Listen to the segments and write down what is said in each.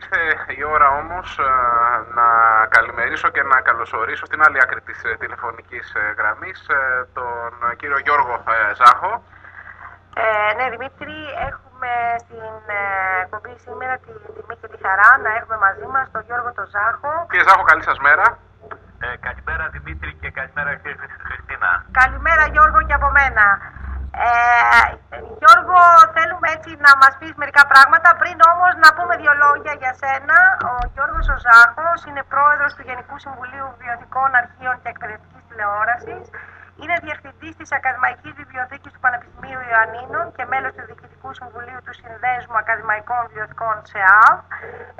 ήρθε η ώρα όμως ε, να καλημερίσω και να καλωσορίσω στην άλλη άκρη της ε, τηλεφωνικής ε, γραμμής τον κύριο Γιώργο Ζάχο. Ε, ναι, Δημήτρη, έχουμε στην εκπομπή σήμερα τη τιμή και τη χαρά να έχουμε μαζί μας τον Γιώργο τον Ζάχο. Κύριε Ζάχο, καλή σας μέρα. Ε, καλημέρα Δημήτρη και καλημέρα κύριε Χριστίνα. Καλημέρα Γιώργο και από μένα. Ε, Γιώργο, θέλουμε έτσι να μας πεις μερικά πράγματα. Πριν όμως να πούμε δύο λόγια για σένα. Ο Γιώργος ο Ζάχος είναι πρόεδρος του Γενικού Συμβουλίου Βιωτικών Αρχείων και Εκπαιδευτικής Τηλεόρασης. Είναι διευθυντής της Ακαδημαϊκής Βιβλιοθήκης του Πανεπιστημίου Ιωαννίνων και μέλος του Διοικητικού Συμβουλίου του Συνδέσμου Ακαδημαϊκών Βιβλιοθηκών ΣΕΑΒ.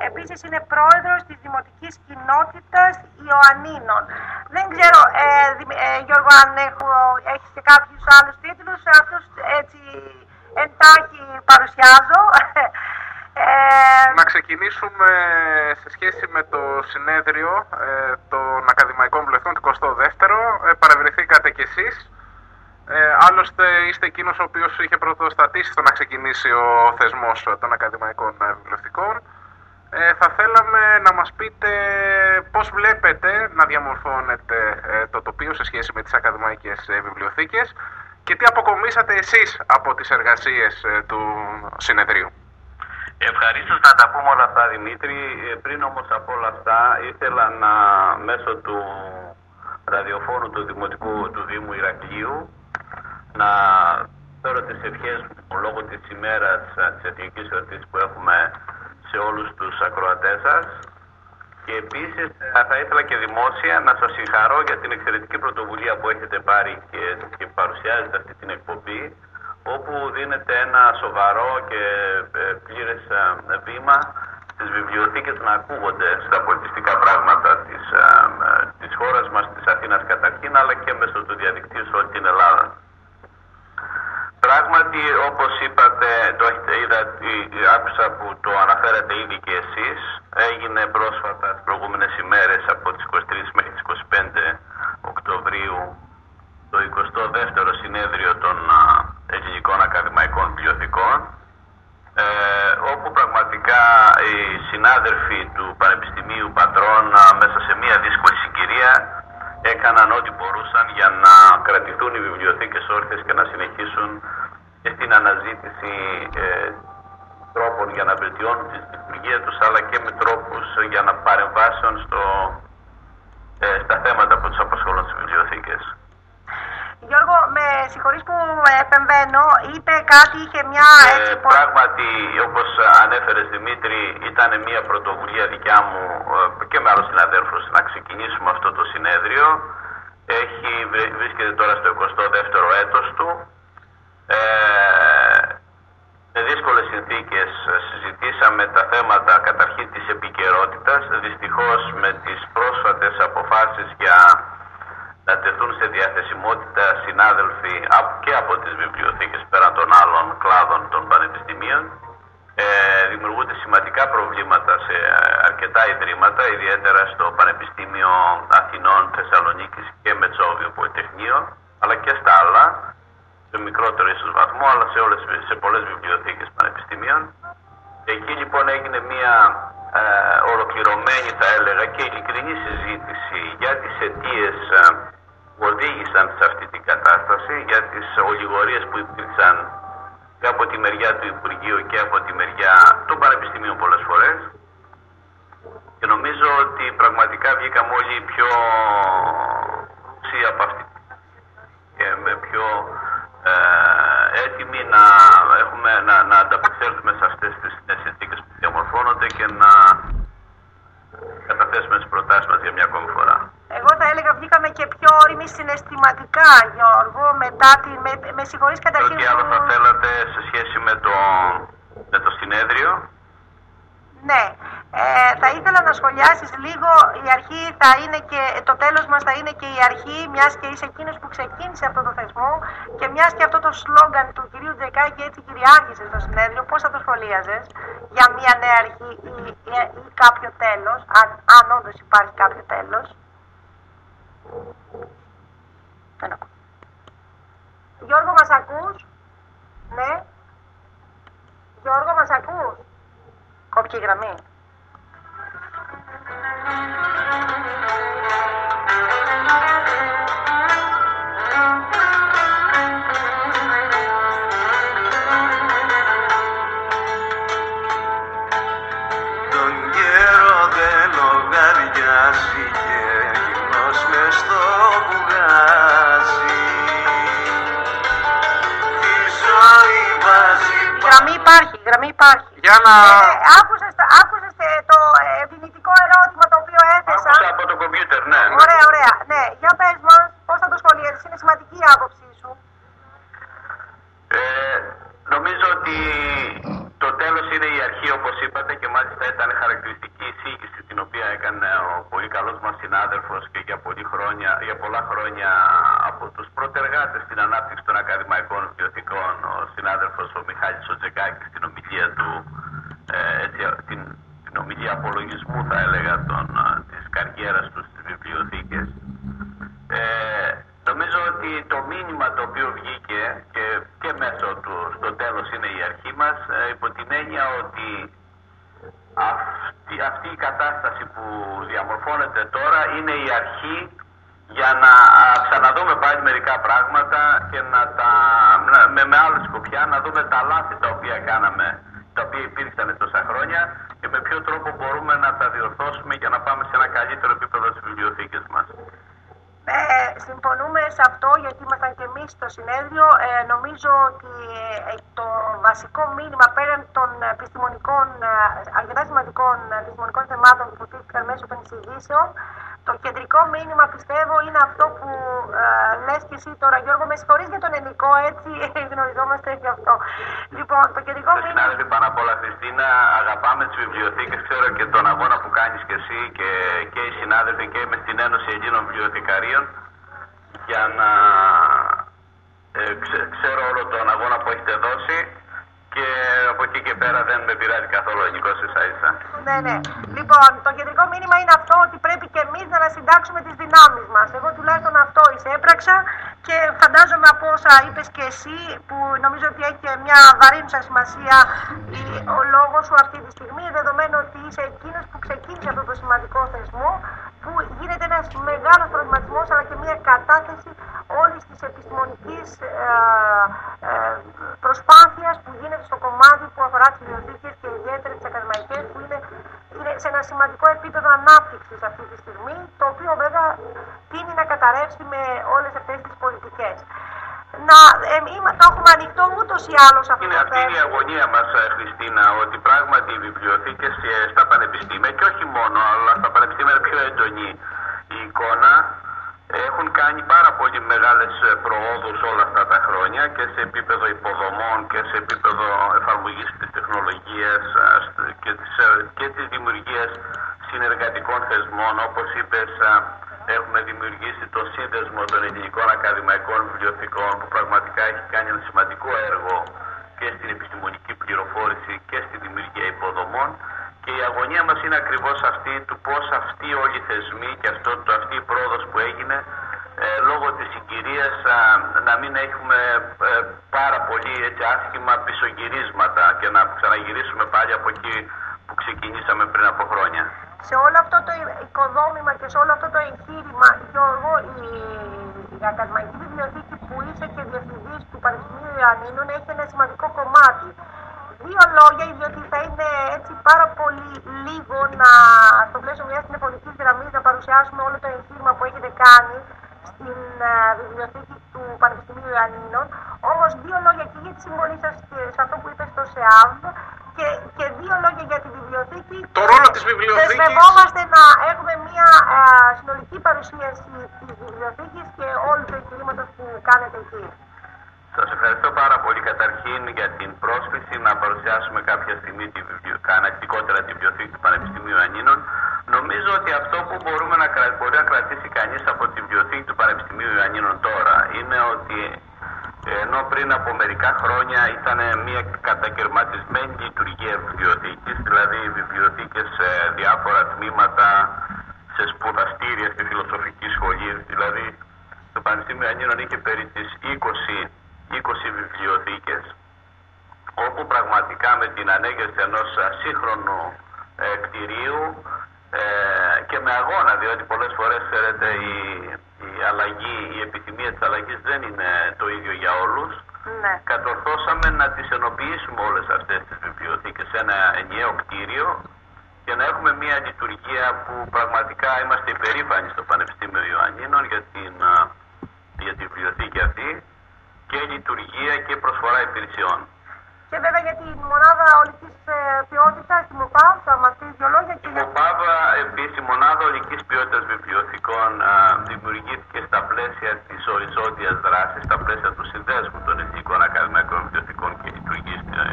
Επίσης είναι πρόεδρος της Δημοτικής Κοινότητας Ιωαννίνων. Δεν ξέρω, ε, ε, Γιώργο, αν έχεις και κάποιους άλλους τίτλους. Αυτούς έτσι εντάχει παρουσιάζω. Ε, να ξεκινήσουμε σε σχέση με το συνέδριο ε, των Ακαδημαϊκών Βουλευτών του 22ο. Ε, παραβρεθήκατε κι εσείς. Ε, άλλωστε είστε εκείνος ο οποίος είχε πρωτοστατήσει στο να ξεκινήσει ο θεσμός των Ακαδημαϊκών Βουλευτικών. Ε, θα θέλαμε να μας πείτε πώς βλέπετε να διαμορφώνετε το τοπίο σε σχέση με τις ακαδημαϊκές βιβλιοθήκες και τι αποκομίσατε εσείς από τις εργασίες του συνεδρίου. Ευχαρίστως να τα πούμε όλα αυτά, Δημήτρη. Ε, πριν όμως από όλα αυτά, ήθελα να μέσω του ραδιοφώνου του Δημοτικού του Δήμου Ηρακλείου να φέρω τις ευχές μου λόγω της ημέρας της εθνικής εορτής που έχουμε σε όλους τους ακροατές σας και επίσης θα ήθελα και δημόσια να σας συγχαρώ για την εξαιρετική πρωτοβουλία που έχετε πάρει και, και παρουσιάζετε αυτή την εκπομπή όπου δίνεται ένα σοβαρό και ε, πλήρες ε, βήμα στις βιβλιοθήκες να ακούγονται στα πολιτιστικά πράγματα της, ε, της χώρας μας, της Αθήνας καταρχήν, αλλά και μέσω του διαδικτύου σε όλη την Ελλάδα. Πράγματι, όπως είπατε, το έχετε είδα, άκουσα που το αναφέρατε ήδη και εσείς, έγινε πρόσφατα τις προηγούμενες ημέρες από τις 23 μέχρι τις 25 Οκτωβρίου το 22ο συνέδριο των ελληνικών ακαδημαϊκών βιβλιοθηκών ε, όπου πραγματικά οι συνάδελφοι του Πανεπιστημίου Πατρών μέσα σε μια δύσκολη συγκυρία έκαναν ό,τι μπορούσαν για να κρατηθούν οι βιβλιοθήκες όρθιες και να συνεχίσουν και στην αναζήτηση ε, τρόπων για να βελτιώνουν τη λειτουργία τους αλλά και με τρόπους για να παρεμβάσουν στο, ε, στα θέματα που τους απασχολούν στις βιβλιοθήκες. Γιώργο, με συγχωρείς που επεμβαίνω, είπε κάτι, είχε μια ε, έτσι... Ε, πράγματι, όπως ανέφερες Δημήτρη, ήταν μια πρωτοβουλία δικιά μου ε, και με άλλους συναδέλφους να ξεκινήσουμε αυτό το συνέδριο. Έχει, βρίσκεται τώρα στο 22ο έτος του. Ε, με δύσκολες συνθήκες συζητήσαμε τα θέματα καταρχήν της επικαιρότητα. Δυστυχώς με τις πρόσφατες αποφάσεις για να τεθούν σε διαθεσιμότητα συνάδελφοι και από τις βιβλιοθήκες πέραν των άλλων κλάδων των πανεπιστημίων. Ε, δημιουργούνται σημαντικά προβλήματα σε αρκετά ιδρύματα, ιδιαίτερα στο Πανεπιστήμιο Αθηνών, Θεσσαλονίκης και Μετσόβιο Πολυτεχνείο, αλλά και στα άλλα, σε μικρότερο ίσως βαθμό, αλλά σε, όλες, σε πολλές βιβλιοθήκες πανεπιστημίων. Εκεί λοιπόν έγινε μια ε, ολοκληρωμένη θα έλεγα και ειλικρινή συζήτηση για τις αιτίες ε, που οδήγησαν σε αυτή την κατάσταση, για τις ολιγορίες που υπήρξαν και από τη μεριά του Υπουργείου και από τη μεριά του Πανεπιστημίου πολλές φορές. Και νομίζω ότι πραγματικά βγήκαμε όλοι πιο από αυτή και με πιο ε, έτοιμοι να, έχουμε, να, να ανταπεξέλθουμε σε αυτές τις συνθήκες που διαμορφώνονται και να καταθέσουμε τις προτάσεις μας για μια ακόμη φορά. Εγώ θα έλεγα βγήκαμε και πιο όριμοι συναισθηματικά, Γιώργο, μετά τη... Με, με συγχωρείς καταρχήν... Τι άλλο θα θέλατε σε σχέση με το, με το συνέδριο; Ναι, ε, θα ήθελα να σχολιάσεις λίγο, η αρχή θα είναι και, το τέλος μας θα είναι και η αρχή, μιας και είσαι εκείνος που ξεκίνησε αυτό το θεσμό και μιας και αυτό το σλόγκαν του κυρίου Τζεκάκη έτσι κυριάρχησε στο συνέδριο, πώς θα το σχολίαζες; Για μια νέα αρχή ή, ή, ή κάποιο τέλος, αν, αν όντως υπάρχει κάποιο τέλος. Δεν ακούω. Γιώργο, μας ακούς; Ναι. Γιώργο, μας ακούς; Κόπηκε γραμμή. Υπάρχει. Για να... Ε, άκουσες, άκουσες ε, το ε, δυνητικό ερώτημα το οποίο έθεσα. Άκουσα από το κομπιούτερ, ναι. ναι. Ωραία, ωραία. Ναι, για πες μας πώς θα το σχολιάσεις. Είναι σημαντική η άποψή σου. Ε, νομίζω ότι το τέλος είναι η αρχή όπως είπατε και μάλιστα ήταν χαρακτηριστική εισήγηση την οποία έκανε ο πολύ καλός μας συνάδελφος και για, πολύ χρόνια, για πολλά χρόνια από τους πρωτεργάτες στην ανάπτυξη των ακαδημαϊκών βιβλιοθηκών ο συνάδελφος ο Μιχάλης Οτζεκάκης στην ομιλία του ε, έτσι, την, την ομιλία απολογισμού θα έλεγα των, ε, της καριέρας του στις βιβλιοθήκες. Ε, νομίζω ότι το μήνυμα το οποίο βγήκε και, και μέσω του στο τέλος είναι η αρχή μας ε, υπό την έννοια ότι αυτή, αυτή η κατάσταση που διαμορφώνεται τώρα είναι η αρχή για να α, ξαναδούμε πάλι μερικά πράγματα και να τα, να- με, με άλλη σκοπιά να δούμε τα λάθη τα οποία κάναμε, τα οποία υπήρξαν τόσα χρόνια και με ποιο τρόπο μπορούμε να τα διορθώσουμε για να πάμε σε ένα καλύτερο επίπεδο στις βιβλιοθήκες μας. Ε, συμφωνούμε σε αυτό γιατί ήμασταν και εμείς στο συνέδριο. Ε, νομίζω ότι ε, το βασικό μήνυμα πέραν των επιστημονικών, ε, αρκετά σημαντικών επιστημονικών θεμάτων που τύχηκαν μέσω των εισηγήσεων, το κεντρικό μήνυμα πιστεύω είναι αυτό που ε, λες και εσύ τώρα Γιώργο, με συγχωρείς για τον ελληνικό, έτσι γνωριζόμαστε γι' αυτό. Λοιπόν, το κεντρικό Το μήνυμα... συνάδελφοι πάνω απ' όλα Χριστίνα, αγαπάμε τις βιβλιοθήκες, ξέρω και τον αγώνα που κάνεις και εσύ και, και οι συνάδελφοι και είμαι στην Ένωση Ελλήνων Βιβλιοθηκαρίων. Για να ε, ξε- ξέρω όλο τον αγώνα που έχετε δώσει και από εκεί και πέρα δεν με πειράζει καθόλου ο ελληνικός ίσα ίσα. Ναι, ναι. Λοιπόν, το κεντρικό μήνυμα είναι αυτό ότι πρέπει και εμείς να ανασυντάξουμε τις δυνάμεις μας. Εγώ τουλάχιστον αυτό εισέπραξα και φαντάζομαι από όσα είπες και εσύ, που νομίζω ότι έχει και μια βαρύνουσα σημασία η- ο λόγος σου αυτή τη στιγμή, δεδομένου ότι είσαι εκείνος που ξεκίνησε αυτό το σημαντικό θεσμό, που γίνεται ένας μεγάλος προβληματισμός αλλά και μια κατάθεση όλης της επιστημονικής προσπάθειας που γίνεται στο κομμάτι που αφορά τι βιβλιοθήκε και ιδιαίτερα τι ακαδημαϊκέ, που είναι, είναι σε ένα σημαντικό επίπεδο ανάπτυξης αυτή τη στιγμή, το οποίο βέβαια τίνει να καταρρεύσει με όλες αυτές τις πολιτικές. Να, ε, είμα- το έχουμε ανοιχτό ούτως ή άλλως αυτό Είναι το αυτή είναι η θέμα. αγωνία μας ε, Χριστίνα ότι πράγματι οι βιβλιοθήκες ε, στα πανεπιστήμια και όχι μόνο αλλά στα πανεπιστήμια είναι πιο έντονη η εικόνα έχουν κάνει πάρα πολύ μεγάλες ε, προόδους όλα αυτά τα χρόνια και σε επίπεδο υποδομών και σε επίπεδο εφαρμογής της τεχνολογίας ε, στ- και της, ε, και της δημιουργίας συνεργατικών θεσμών. Όπως είπες ε, έχουμε δημιουργήσει το σύνδεσμο των ελληνικών ακαδημαϊκών βιβλιοθηκών που πραγματικά έχει κάνει ένα σημαντικό έργο και στην επιστημονική πληροφόρηση και στη δημιουργία υποδομών και η αγωνία μας είναι ακριβώς αυτή του πώς αυτοί όλοι οι θεσμοί και αυτό, το, αυτή η πρόοδος που έγινε ε, λόγω της συγκυρίας α, να μην έχουμε ε, πάρα πολύ έτσι, άσχημα πισωγυρίσματα και να ξαναγυρίσουμε πάλι από εκεί που ξεκινήσαμε πριν από χρόνια. σε όλο αυτό το οικοδόμημα και σε όλο αυτό το εγχείρημα, Γιώργο, η, η Ακαδημαϊκή Βιβλιοθήκη που είσαι και διευθυντής του Πανεπιστημίου Ιωαννίνων έχει ένα σημαντικό κομμάτι. Δύο λόγια, διότι θα είναι έτσι πάρα πολύ λίγο να, στο πλαίσιο μιας τηλεφωνικής γραμμής, να παρουσιάσουμε όλο το εγχείρημα που έχετε κάνει στην ε, βιβλιοθήκη του Πανεπιστημίου Ιωαννίνων. Όμως, δύο λόγια και για τη συμβολή σας σε αυτό που είπες στο ΣΕΑΒ και, και δύο λόγια για τη βιβλιοθήκη. Το ρόλο της βιβλιοθήκης. Δεσμευόμαστε να έχουμε μια ε, συνολική παρουσίαση της βιβλιοθήκης και όλου του εγχειρήματος που κάνετε εκεί. Σας ευχαριστώ πάρα πολύ καταρχήν για την πρόσκληση να παρουσιάσουμε κάποια στιγμή τη βιβλιο... ανακτικότερα τη βιβλιοθήκη του Πανεπιστημίου Ανίνων. Νομίζω ότι αυτό που μπορούμε να, κρα- μπορεί να κρατήσει κανείς από τη βιβλιοθήκη του Πανεπιστημίου Ιωαννίνων τώρα είναι ότι ε, ενώ πριν από μερικά χρόνια ήταν μια κατακαιρματισμένη λειτουργία βιβλιοθήκης, δηλαδή οι βιβλιοθήκες σε διάφορα τμήματα, σε σπουδαστήρια στη φιλοσοφική σχολή, δηλαδή το Πανεπιστήμιο Ιωαννίνων είχε περί τις 20, 20 βιβλιοθήκες όπου πραγματικά με την ανέγερση ενός σύγχρονου ε, κτηρίου ε, και με αγώνα, διότι πολλές φορές ξέρετε η, η αλλαγή, η επιθυμία της αλλαγής δεν είναι το ίδιο για όλους Ναι. κατορθώσαμε να τις ενοποιήσουμε όλες αυτές τις βιβλιοθήκες σε ένα ενιαίο κτίριο και να έχουμε μια λειτουργία που πραγματικά είμαστε υπερήφανοι στο Πανεπιστήμιο Ιωαννίνων για την, α, για τη βιβλιοθήκη αυτή και λειτουργία και προσφορά υπηρεσιών. Και βέβαια για την μονάδα ολική ποιότητα, τη ΜΟΠΑΒ, θα μα πει δύο λόγια. Η ΜΟΠΑΒ, επίση, η μονάδα ολική ποιότητα βιβλιοθηκών, δημιουργήθηκε στα πλαίσια τη οριζόντια δράση, στα πλαίσια του συνδέσμου των ελληνικών ακαδημαϊκών βιβλιοθηκών και λειτουργεί, ε,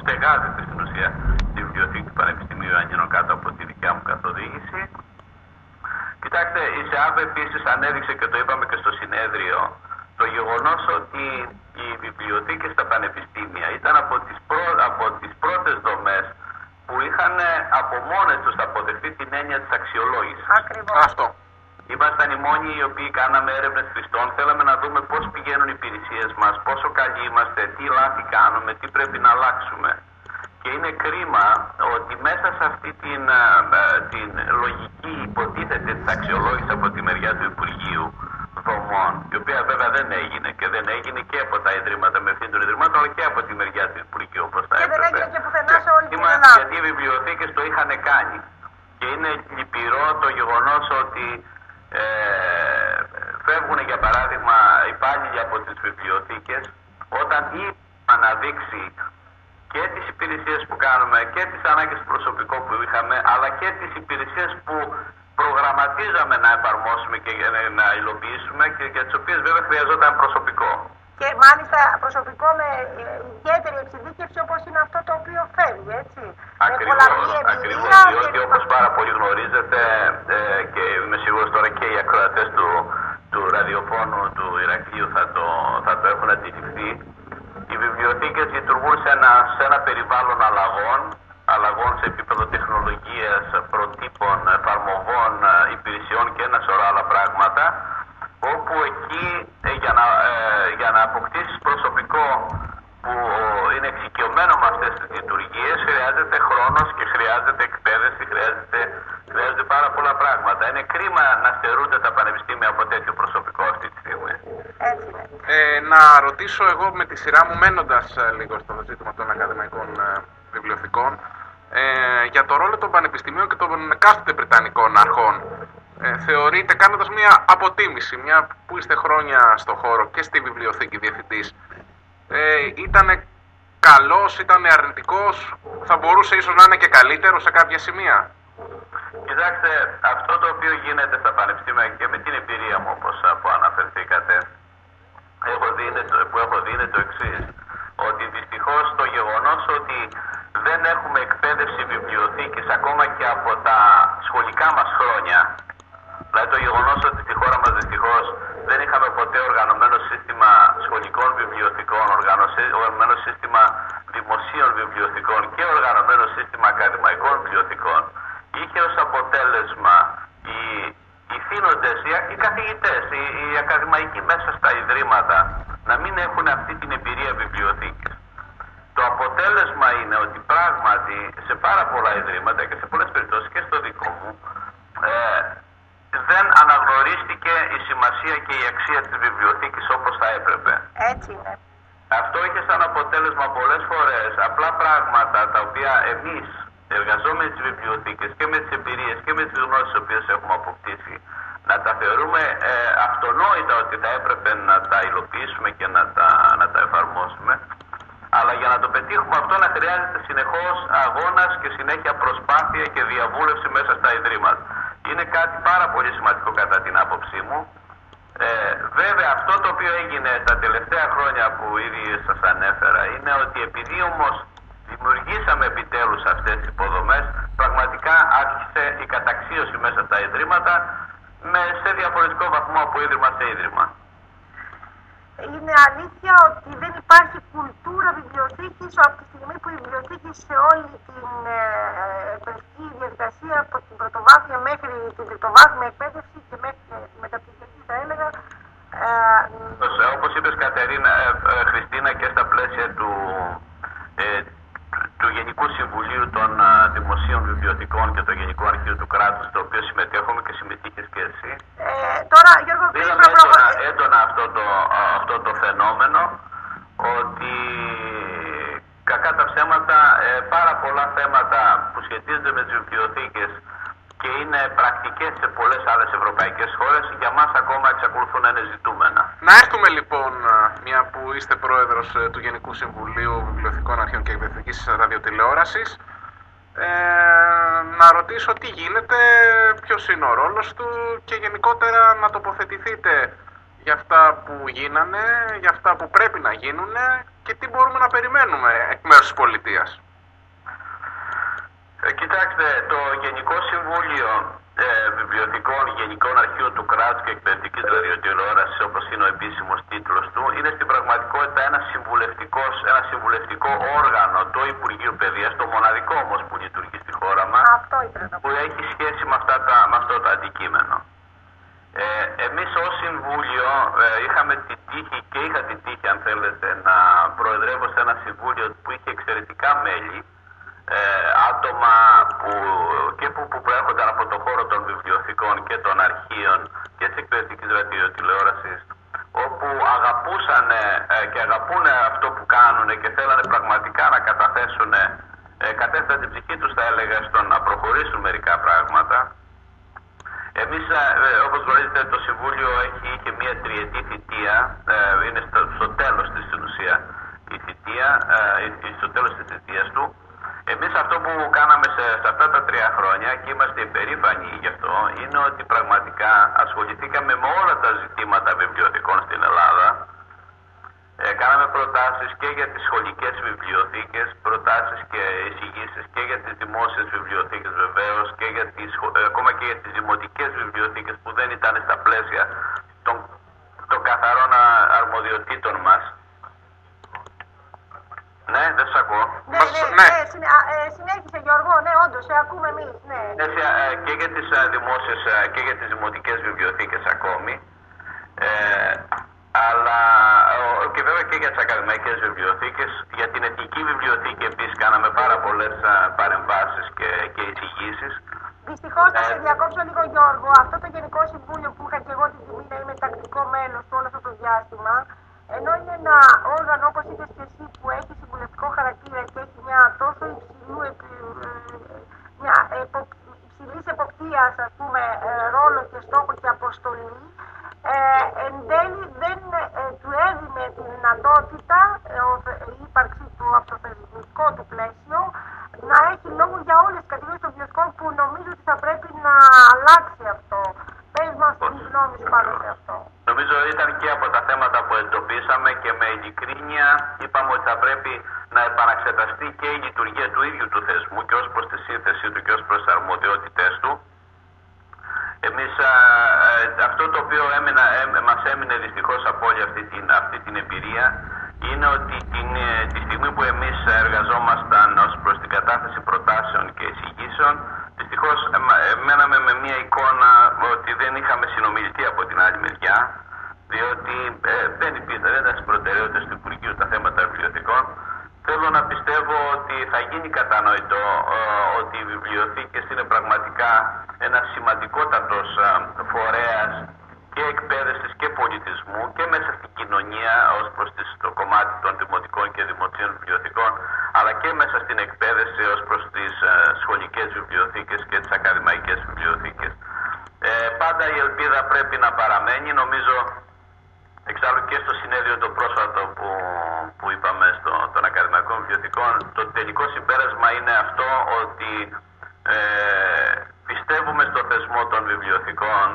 στεγάζεται στην ουσία τη βιβλιοθήκη του Πανεπιστημίου Ανίνων κάτω από τη δικιά μου καθοδήγηση. Κοιτάξτε, η ΣΕΑΒ επίση ανέδειξε και το είπαμε και στο συνέδριο το γεγονό ότι οι βιβλιοθήκε στα πανεπιστήμια ήταν από τι πρω... από τις πρώτες δομές που είχαν από μόνε του αποδεχτεί την έννοια τη αξιολόγηση. Ακριβώ. Αυτό. Ήμασταν οι μόνοι οι οποίοι κάναμε έρευνε χρηστών. Θέλαμε να δούμε πώς πηγαίνουν οι υπηρεσίες μας, πόσο καλοί είμαστε, τι λάθη κάνουμε, τι πρέπει να αλλάξουμε. Και είναι κρίμα ότι μέσα σε αυτή την, ε, την λογική υποτίθεται της αξιολόγησης από τη μεριά του Υπουργείου δομών, η οποία βέβαια δεν έγινε και δεν έγινε και από τα ιδρύματα με ευθύνη των ιδρυμάτων, αλλά και από τη μεριά του Υπουργείου όπως θα Και δεν έπρεπε. έγινε και πουθενά σε όλη την Είμαστε- Ελλάδα. Γιατί οι βιβλιοθήκες το είχαν κάνει. Και είναι λυπηρό το γεγονός ότι ε, φεύγουν για παράδειγμα υπάλληλοι από τις βιβλιοθήκες όταν ή αναδείξει και τις υπηρεσίες που κάνουμε και τις ανάγκες του προσωπικού που είχαμε αλλά και τις υπηρεσίες που προγραμματίζαμε να εφαρμόσουμε και να- να υλοποιήσουμε και για τις οποίες βέβαια χρειαζόταν προσωπικό. Και μάλιστα προσωπικό με ε, ιδιαίτερη εξειδίκευση όπως είναι αυτό το οποίο φεύγει, έτσι. με Ακριβώς, πολλαπλή ακριβώς, εμπειρία. διότι και- όπως πάρα πολύ γνωρίζετε ε, και είμαι σίγουρος τώρα και οι ακροατές του, του ραδιοφώνου του Ηρακλείου θα το, θα το έχουν αντιληφθεί, οι βιβλιοθήκες λειτουργούν σε ένα, σε ένα περιβάλλον αλλαγών, αλλαγών σε επίπεδο τεχνολογίας, προτύπων, εφαρμογών, ε, υπηρεσιών και ένα σωρό άλλα πράγματα, όπου εκεί ε, για, να, ε, για να αποκτήσεις προσωπικό που είναι εξοικειωμένο με αυτές τις λειτουργίες χρειάζεται χρόνος και χρειάζεται εκπαίδευση, χρειάζεται, χρειάζεται πάρα πολλά πράγματα. Είναι κρίμα να στερούνται τα πανεπιστήμια από τέτοιο προσωπικό αυτή τη στιγμή. Έτσι είναι. Ε, να ρωτήσω εγώ με τη σειρά μου, μένοντας ε, λίγο στο ζήτημα των ακαδημαϊκών ε, βιβλιοθηκών, ε, για το ρόλο των πανεπιστημίων και των εκάστοτε Βρετανικών αρχών. Ε, θεωρείτε, κάνοντας μια αποτίμηση, μια που είστε χρόνια στο χώρο και στη βιβλιοθήκη διευθυντής, ε, ήταν καλός, ήταν αρνητικός, θα μπορούσε ίσως να είναι και καλύτερος σε κάποια σημεία; Κοιτάξτε, αυτό το οποίο γίνεται στα πανεπιστήμια και με την εμπειρία μου όπως ε, που αναφερθήκατε, έχω δει είναι το, που έχω δει είναι το εξής. Ότι δυστυχώς το γεγονός ότι δεν έχουμε εκπαίδευση βιβλιοθήκης ακόμα και από τα σχολικά μας χρόνια, δηλαδή το γεγονός ότι στη χώρα μας δυστυχώς δεν είχαμε ποτέ οργανωμένο σύστημα σχολικών βιβλιοθηκών, οργανωμένο σύστημα δημοσίων βιβλιοθηκών και οργανωμένο σύστημα ακαδημαϊκών βιβλιοθηκών, είχε ως αποτέλεσμα οι, οι θύνοντες, οι, οι καθηγητές, οι, οι ακαδημαϊκοί μέσα στα ιδρύματα να μην έχουν αυτή την εμπειρία βιβλιοθήκης. Το αποτέλεσμα είναι ότι πράγματι σε πάρα πολλά ιδρύματα και σε πολλές περιπτώσεις και στο δικό μου ε, δεν αναγνωρίστηκε η σημασία και η αξία της βιβλιοθήκης όπως θα έπρεπε. Έτσι είναι. Αυτό είχε σαν αποτέλεσμα πολλές φορές απλά πράγματα τα οποία εμείς εργαζόμενοι στις βιβλιοθήκες και με τις εμπειρίες και με τις γνώσεις τις οποίες έχουμε αποκτήσει να τα θεωρούμε ε, αυτονόητα ότι θα έπρεπε να τα υλοποιήσουμε και να τα, να τα εφαρμόσουμε αλλά για να το πετύχουμε αυτό να χρειάζεται συνεχώς αγώνας και συνέχεια προσπάθεια και διαβούλευση μέσα στα ιδρύματα. Είναι κάτι πάρα πολύ σημαντικό κατά την άποψή μου. Ε, βέβαια αυτό το οποίο έγινε τα τελευταία χρόνια που ήδη σας ανέφερα είναι ότι επειδή όμως δημιουργήσαμε επιτέλους αυτές τις υποδομές πραγματικά άρχισε η καταξίωση μέσα στα ιδρύματα με, σε διαφορετικό βαθμό από ίδρυμα σε ίδρυμα. Είναι αλήθεια ότι δεν υπάρχει κουλτούρα βιβλιοθήκης από τη στιγμή που η βιβλιοθήκη σε όλη την ε, παιδική διαδικασία από την πρωτοβάθμια μέχρι την τριτοβάθμια εκπαίδευση και μέχρι τη μεταπτυχιακή θα έλεγα ε, Όπως, όπως είπες Κατερίνα, ε, ε, Χριστίνα και στα πλαίσια του, ε, του Γενικού Συμβουλίου των ε, Δημοσίων Βιβλιοθηκών και του Γενικού Αρχείου του Κράτους, στο οποίο συμμετέχουμε και συμμετείχες και εσύ, ε, τώρα Γιώργο Είδαμε Κρίσμα έντονα, έντονα αυτό, το, αυτό το φαινόμενο ότι κακά τα ψέματα ε, πάρα πολλά θέματα που σχετίζονται με τις βιβλιοθήκες και είναι πρακτικές σε πολλές άλλες ευρωπαϊκές χώρες για μας ακόμα εξακολουθούν να είναι ζητούμενα. Να έρθουμε λοιπόν, μια που είστε πρόεδρος του Γενικού Συμβουλίου Βιβλιοθηκών Αρχείων και Εκδευτικής Ραδιοτηλεόρασης, ε, να ρωτήσω τι γίνεται, ποιος είναι ο ρόλος του και γενικότερα να τοποθετηθείτε για αυτά που γίνανε, για αυτά που πρέπει να γίνουν και τι μπορούμε να περιμένουμε εκ μέρους της πολιτείας. Ε, κοιτάξτε, το Γενικό Συμβούλιο ε, Βιβλιοθηκών Γενικών Αρχείων του Κράτους και Εκπαιδευτικής Ραδιοτηλεόρασης, όπως είναι ο επίσημος τίτλος του, είναι στην πραγματικότητα ένα, συμβουλευτικός, ένα συμβουλευτικό όργανο, το Υπουργείο Παιδείας, το μοναδικό όμως που λειτουργεί στη χώρα μας, που έχει σχέση με, αυτά τα, με αυτό το αντικείμενο. Ε, εμείς ως Συμβούλιο ε, είχαμε την τύχη και είχα την τύχη αν θέλετε να προεδρεύω σε ένα Συμβούλιο που είχε εξαιρετικά μέλη ε, άτομα που, και που, που προέρχονταν από το χώρο των βιβλιοθηκών και των αρχείων και της εκπαιδευτικής ραδιοτηλεόρασης όπου αγαπούσαν ε, και αγαπούν αυτό που κάνουν και θέλανε πραγματικά να καταθέσουν ε, κατέθεσαν την ψυχή τους θα έλεγα στο να προχωρήσουν μερικά πράγματα. Εμείς ε, όπως γνωρίζετε το Συμβούλιο έχει και μια τριετή θητεία ε, είναι στο, στο τέλος της ουσία η θητεία ε, στο τέλος της θητείας του εμείς αυτό που κάναμε σε, σε αυτά τα τρία χρόνια και είμαστε υπερήφανοι γι' αυτό είναι ότι πραγματικά ασχοληθήκαμε με όλα τα ζητήματα βιβλιοθηκών στην Ελλάδα. Ε, κάναμε προτάσεις και για τις σχολικές βιβλιοθήκες, προτάσεις και εισηγήσεις και για τις δημόσιες βιβλιοθήκες βεβαίως και για τις, ε, ακόμα και για τις δημοτικές βιβλιοθήκες που δεν ήταν στα πλαίσια των, των καθαρών αρμοδιοτήτων μας. Ναι, δεν σα ακούω. Ναι, ναι, ναι. Ε, ε, συνέχισε Γιώργο, ναι, όντως, σε ακούμε εμείς. Ναι. ναι ε, και για τις δημόσιες και για τις δημοτικές βιβλιοθήκες ακόμη. Ε, αλλά και βέβαια και για τις ακαδημαϊκές βιβλιοθήκες. Για την εθνική βιβλιοθήκη επίσης κάναμε πάρα πολλές παρεμβάσεις και, και εισηγήσεις. Δυστυχώς θα σε διακόψω λίγο Γιώργο. Αυτό το Γενικό Συμβούλιο που είχα και εγώ την τιμή να είμαι τακτικό μέλος όλο αυτό το διάστημα, ενώ είναι ένα όργανο όπω είπε και εσύ που έχει συμβουλευτικό χαρακτήρα και έχει μια τόσο υψηλού μια υψηλή εποπτεία ρόλο και στόχο και αποστολή, ε, εν τέλει δεν ε, του έδινε τη δυνατότητα ε, η ύπαρξη του από το θεσμικό του πλαίσιο να έχει λόγο για όλε τι κατηγορίε των βιοσκόπων που νομίζω ότι θα πρέπει να αλλάξει αυτό. Πες μας την γνώμη σου πάνω σε αυτό. Νομίζω ήταν και από τα θέματα που εντοπίσαμε και με ειλικρίνεια είπαμε ότι θα πρέπει να επαναξεταστεί και η λειτουργία του ίδιου του θεσμού και ως προς τη σύνθεσή του και ως προς τις αρμοδιότητες του. Εμείς αυτό το οποίο έμεινα, μας έμεινε δυστυχώς από όλη αυτή την, αυτή την εμπειρία είναι ότι την, ε, τη στιγμή που εμείς εργαζόμασταν ως προς την κατάθεση προτάσεων και εισηγήσεων δυστυχώς μέναμε με μια εικόνα ότι δεν είχαμε συνομιλητή από την άλλη μεριά διότι ε, δεν υπήρχε, δεν ήταν στις προτεραιότητες του Υπουργείου τα θέματα βιβλιοθηκών. Θέλω να πιστεύω ότι θα γίνει κατανοητό ε, ότι οι βιβλιοθήκες είναι πραγματικά ένας σημαντικότατος ε, φορέας και εκπαίδευσης και πολιτισμού και μέσα στην κοινωνία ως προς το κομμάτι των δημοτικών και δημοτικών βιβλιοθηκών αλλά και μέσα στην εκπαίδευση ως προς τις ε, σχολικές βιβλιοθήκες και τις ακαδημαϊκές βιβλιοθήκες. Ε, πάντα η ελπίδα πρέπει να παραμένει. Νομίζω Εξάλλου και στο συνέδριο το πρόσφατο που, που είπαμε στο, των ακαδημαϊκών βιβλιοθηκών, το τελικό συμπέρασμα είναι αυτό ότι ε, πιστεύουμε στο θεσμό των βιβλιοθηκών,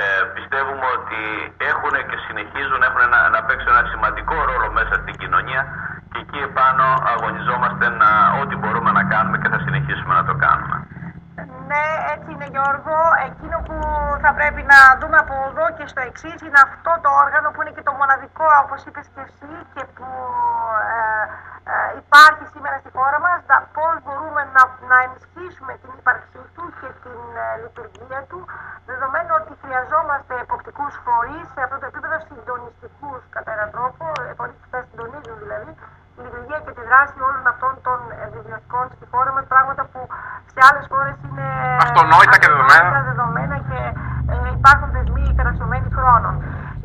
ε, πιστεύουμε ότι έχουν και συνεχίζουν έχουν να, να παίξουν ένα σημαντικό ρόλο μέσα στην κοινωνία και εκεί επάνω αγωνιζόμαστε να, ό,τι μπορούμε να κάνουμε και θα συνεχίσουμε να το κάνουμε. Ναι, έτσι είναι Γιώργο. Εκείνο που θα πρέπει να δούμε από εδώ και στο εξής είναι αυτό το όργανο που είναι και το μοναδικό, όπως είπες και εσύ, και που ε, ε, υπάρχει σήμερα στη χώρα μας. Πώ μπορούμε να, να ενισχύσουμε την ύπαρξή του και την ε, λειτουργία του, δεδομένου ότι χρειαζόμαστε εποπτικούς φορείς σε αυτό το επίπεδο συντονιστικούς κατά έναν τρόπο, φορείς που θα συντονίζουν δηλαδή τη λειτουργία και τη δράση όλων αυτών των βιβλιοθηκών στη χώρα μα, πράγματα που σε άλλε χώρε είναι αυτονόητα και δεδομένα, δεδομένα και ε, υπάρχουν δεσμοί υπερασπισμένοι χρόνων.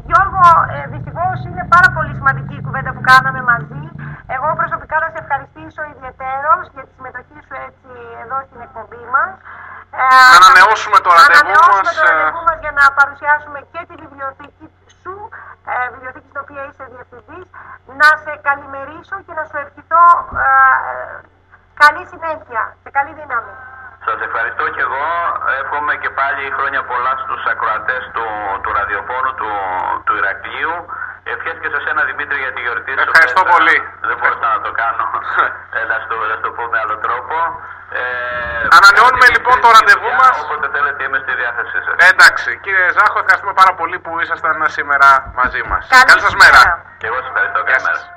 Γιώργο, ε, δυστυχώ είναι πάρα πολύ σημαντική η κουβέντα που κάναμε μαζί. Εγώ προσωπικά να σε ευχαριστήσω ιδιαίτερω για τη συμμετοχή σου έτσι εδώ στην εκπομπή μα. Ε, να ανανεώσουμε το ραντεβού μας. το ραντεβού μας για να παρουσιάσουμε και τη βιβλιοθήκη σου, ε, να σε καλημερίσω και να σου ευχηθώ ε, καλή συνέχεια και καλή δύναμη. Σας ευχαριστώ και εγώ. Εύχομαι και πάλι χρόνια πολλά στους ακροατές του, του ραδιοφώνου του, του Ηρακλείου. Ευχές και σε σένα Δημήτρη για τη γιορτή σου. Ευχαριστώ Δεν- πολύ. Δεν μπορούσα να το κάνω. ε, να, στο, να στο πω με άλλο τρόπο. Ε, Ανανεώνουμε, καλή λοιπόν, το Δημήτρη, ραντεβού παιδιά, μας. Όποτε θέλετε είμαι στη διάθεσή σας. Εντάξει, κύριε Ζάχο, ευχαριστούμε πάρα πολύ που ήσασταν σήμερα μαζί μας. Καλή Καλή σας μέρα. ημέρα. Και εγώ σας ευχαριστώ. Γεια Καλημέρα. σας.